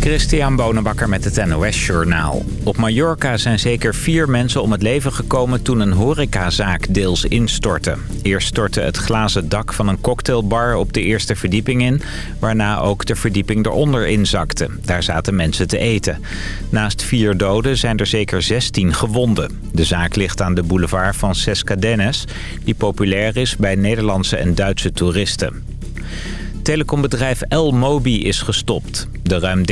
Christian Bonenbakker met het NOS Journaal. Op Mallorca zijn zeker vier mensen om het leven gekomen toen een horecazaak deels instortte. Eerst stortte het glazen dak van een cocktailbar op de eerste verdieping in... waarna ook de verdieping eronder inzakte. Daar zaten mensen te eten. Naast vier doden zijn er zeker 16 gewonden. De zaak ligt aan de boulevard van Sescadenes... die populair is bij Nederlandse en Duitse toeristen. Telecombedrijf L-Mobi is gestopt. De ruim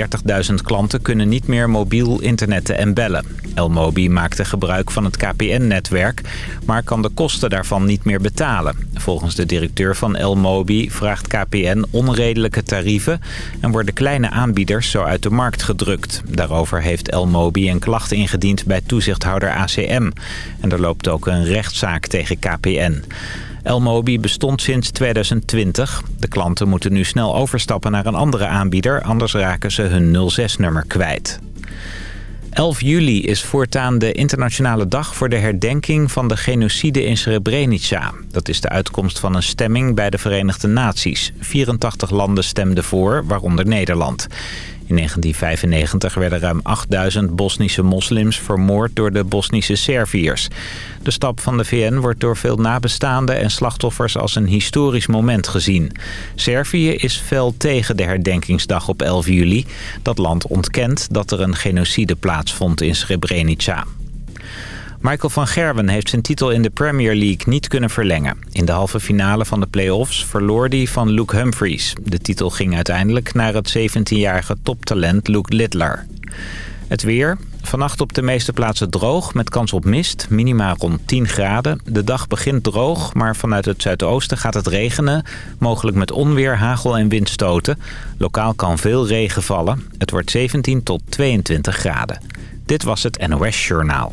30.000 klanten kunnen niet meer mobiel internetten en bellen. L-Mobi maakte gebruik van het KPN-netwerk, maar kan de kosten daarvan niet meer betalen. Volgens de directeur van L-Mobi vraagt KPN onredelijke tarieven... en worden kleine aanbieders zo uit de markt gedrukt. Daarover heeft L-Mobi een klacht ingediend bij toezichthouder ACM. En er loopt ook een rechtszaak tegen KPN. Elmobi bestond sinds 2020. De klanten moeten nu snel overstappen naar een andere aanbieder, anders raken ze hun 06-nummer kwijt. 11 juli is voortaan de internationale dag voor de herdenking van de genocide in Srebrenica. Dat is de uitkomst van een stemming bij de Verenigde Naties. 84 landen stemden voor, waaronder Nederland. In 1995 werden ruim 8000 Bosnische moslims vermoord door de Bosnische Serviërs. De stap van de VN wordt door veel nabestaanden en slachtoffers als een historisch moment gezien. Servië is fel tegen de herdenkingsdag op 11 juli. Dat land ontkent dat er een genocide plaatsvond in Srebrenica. Michael van Gerwen heeft zijn titel in de Premier League niet kunnen verlengen. In de halve finale van de play-offs verloor hij van Luke Humphries. De titel ging uiteindelijk naar het 17-jarige toptalent Luke Littler. Het weer. Vannacht op de meeste plaatsen droog met kans op mist. Minima rond 10 graden. De dag begint droog, maar vanuit het zuidoosten gaat het regenen. Mogelijk met onweer, hagel en windstoten. Lokaal kan veel regen vallen. Het wordt 17 tot 22 graden. Dit was het NOS Journaal.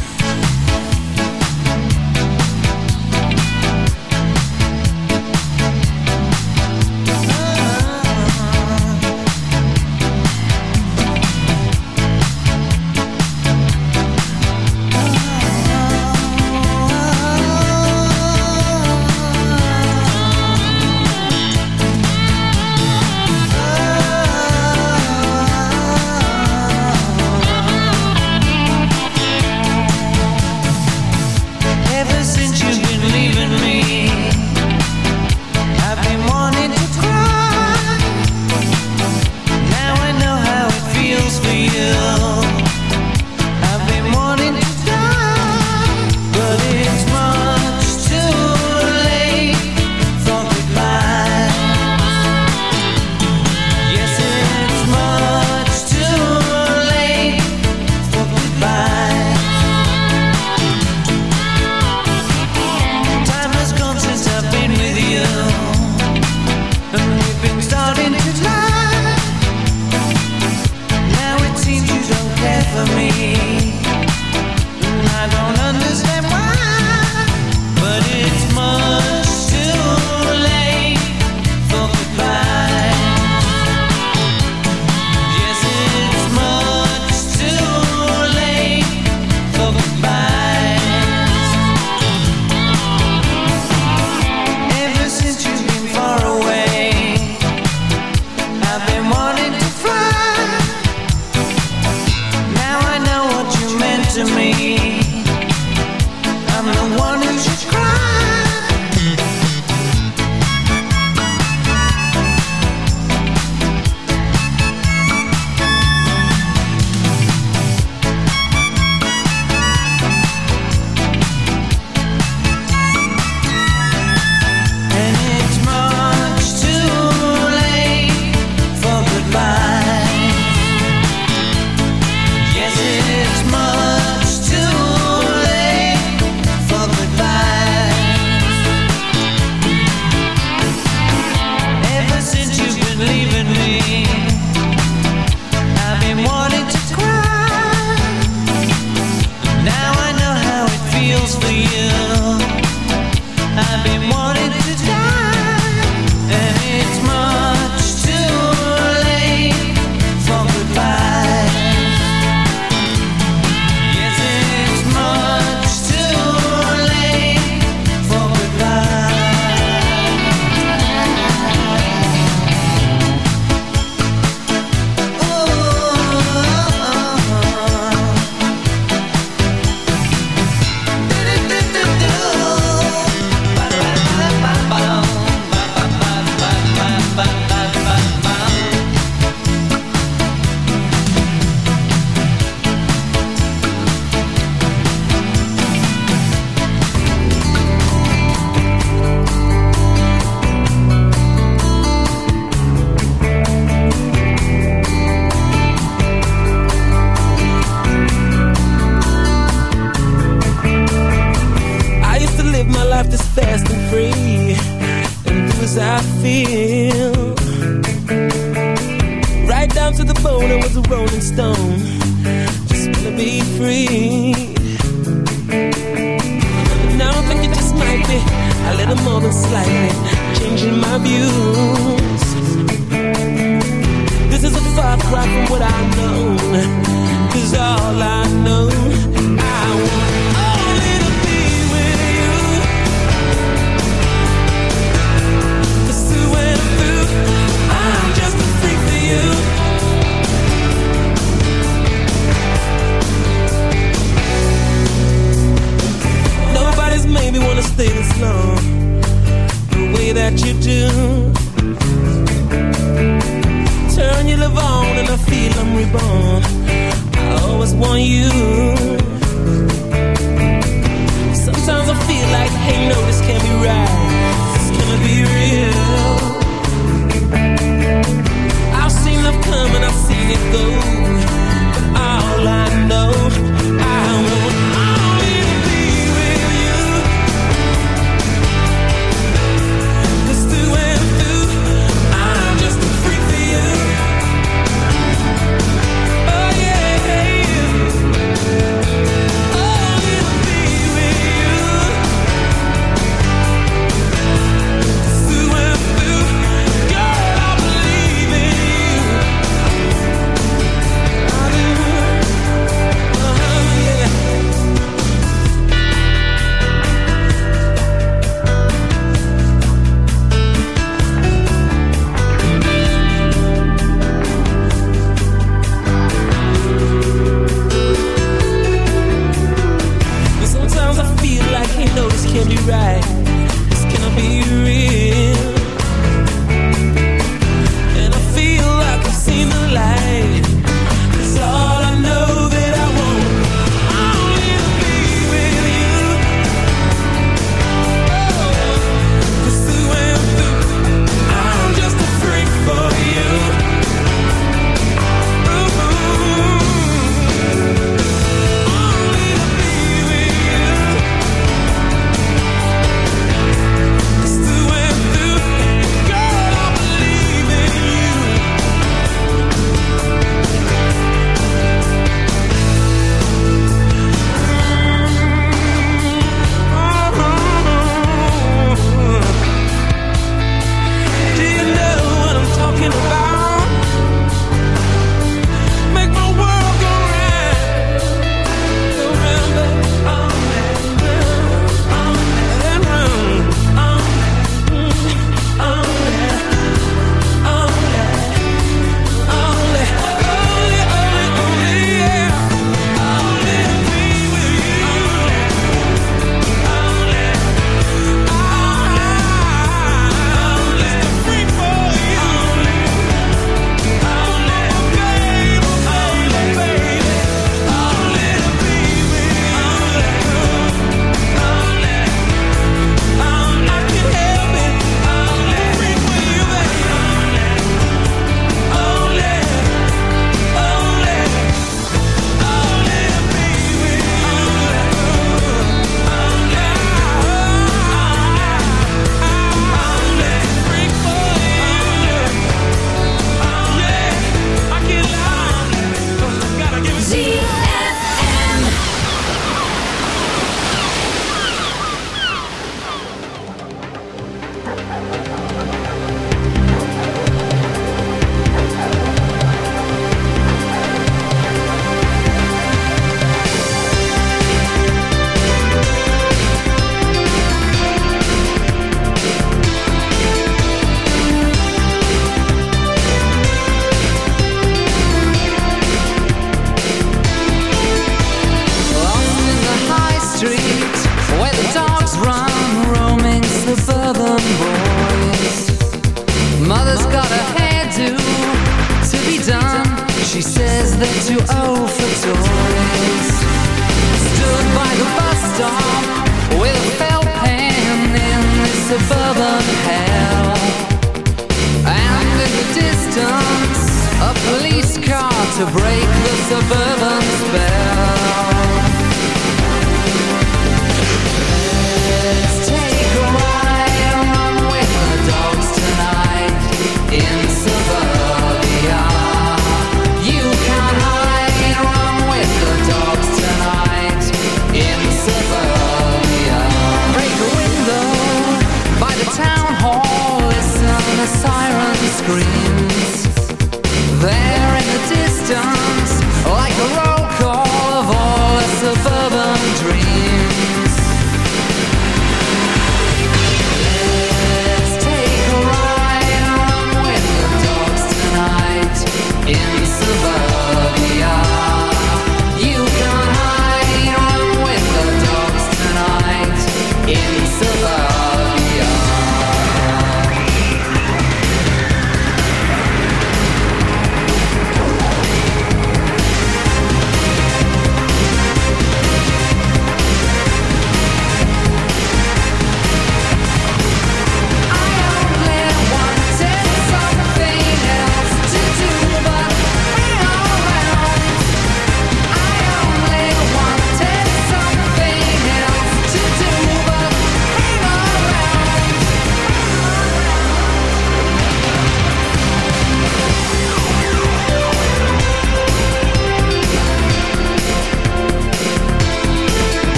Changing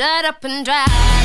Shut up and drive.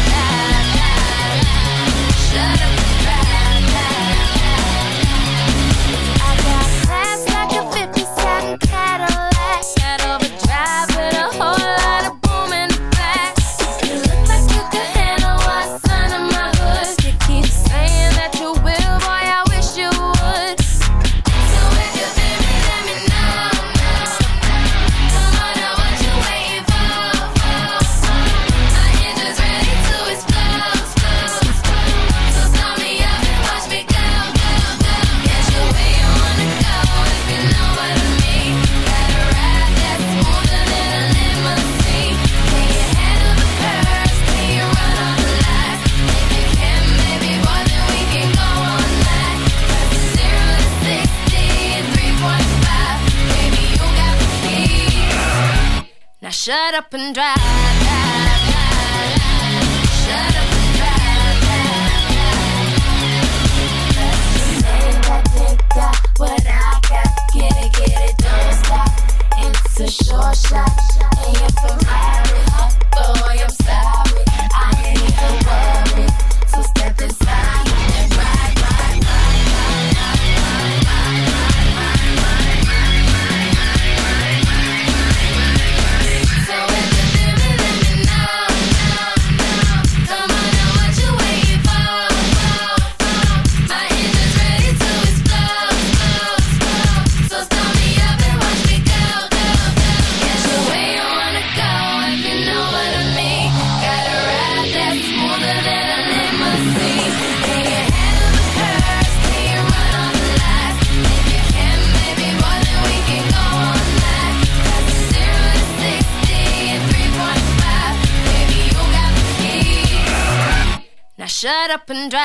Up and drive,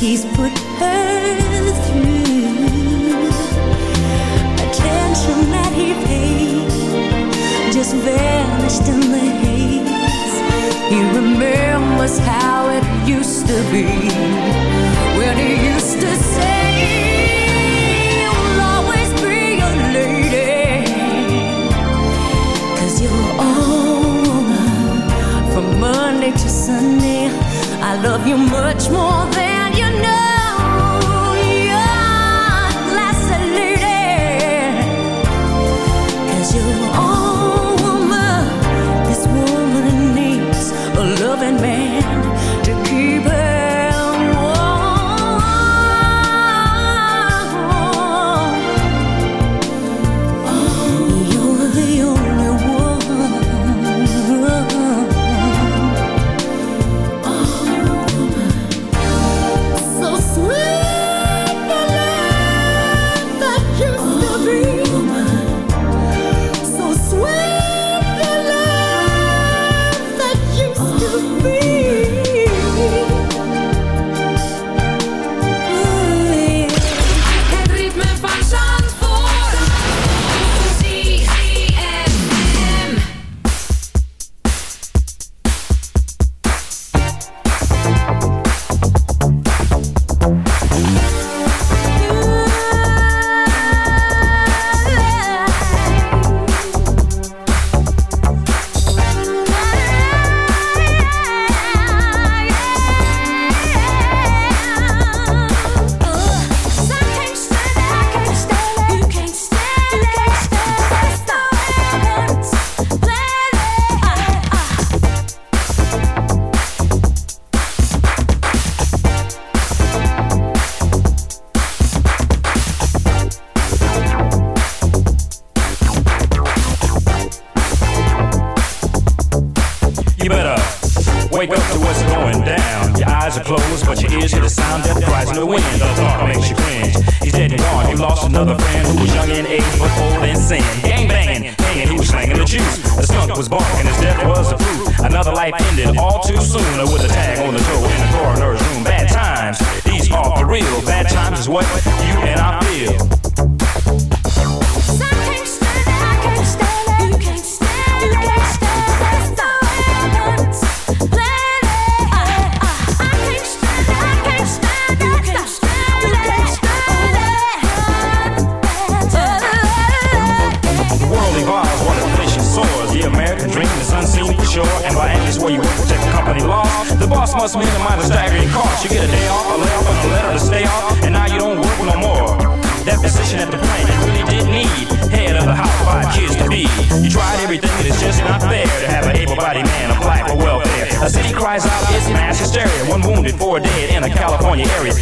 he's put her through. Attention that he paid just vanished in the haze. He remembers how it used to be when he used to say, You'll always be a lady. Cause you're all woman from Monday to Sunday. I love you much more than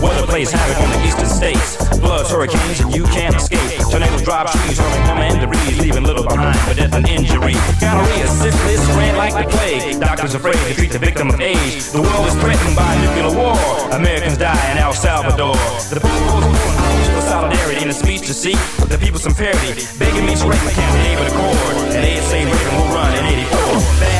Weather plays havoc on the eastern states. Bloods, hurricanes, and you can't escape. Tornadoes drop trees, hurling home and debris, leaving little behind for death and injury. Gonorrhea, syphilis, ran like the plague. Doctors afraid to treat the victim of age. The world is threatened by nuclear war. Americans die in El Salvador. The people's solidarity in a speech to seek the people some parity. Begging me to break my camp, neighbor the. And they say, Reagan will run in 84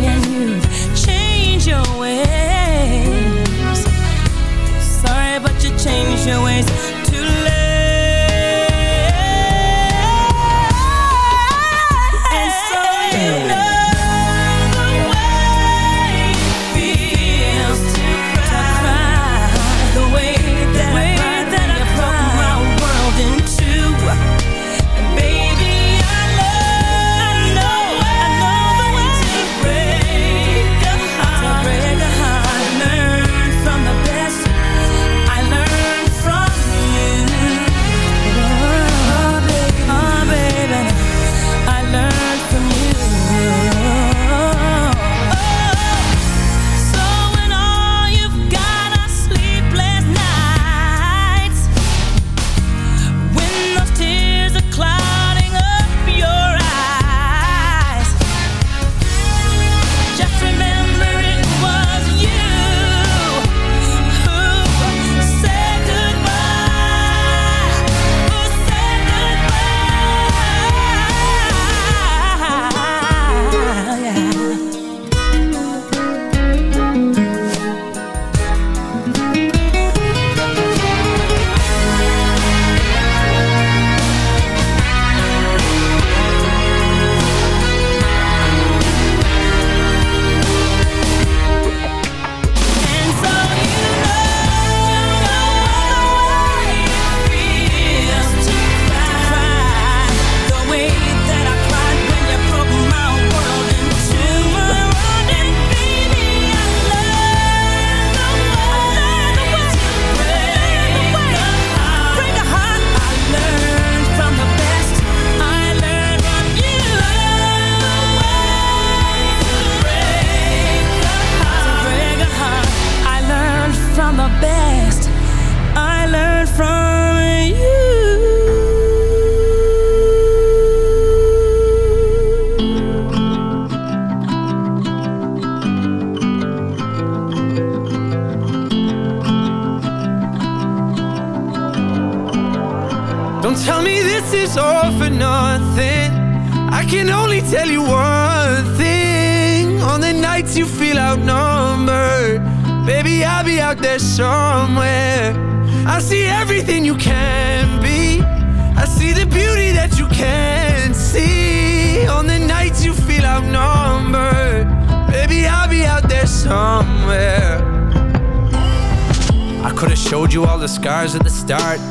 your ways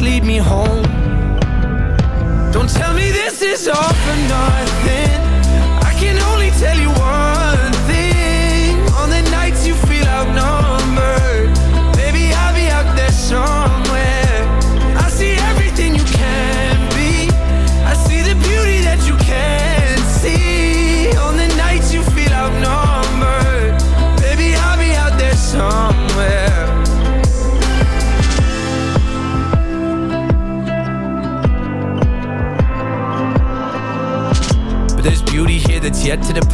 lead me home. Don't tell me this is all for nothing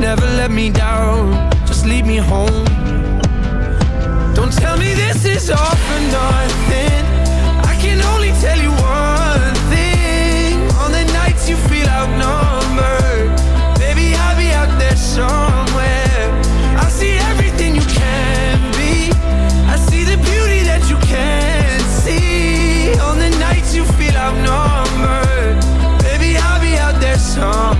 Never let me down, just lead me home. Don't tell me this is all for nothing. I can only tell you one thing. On the nights you feel outnumbered, baby, I'll be out there somewhere. I see everything you can be. I see the beauty that you can't see. On the nights you feel outnumbered, baby, I'll be out there somewhere.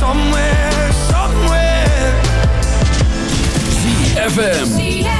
somewhere, somewhere. ZFM.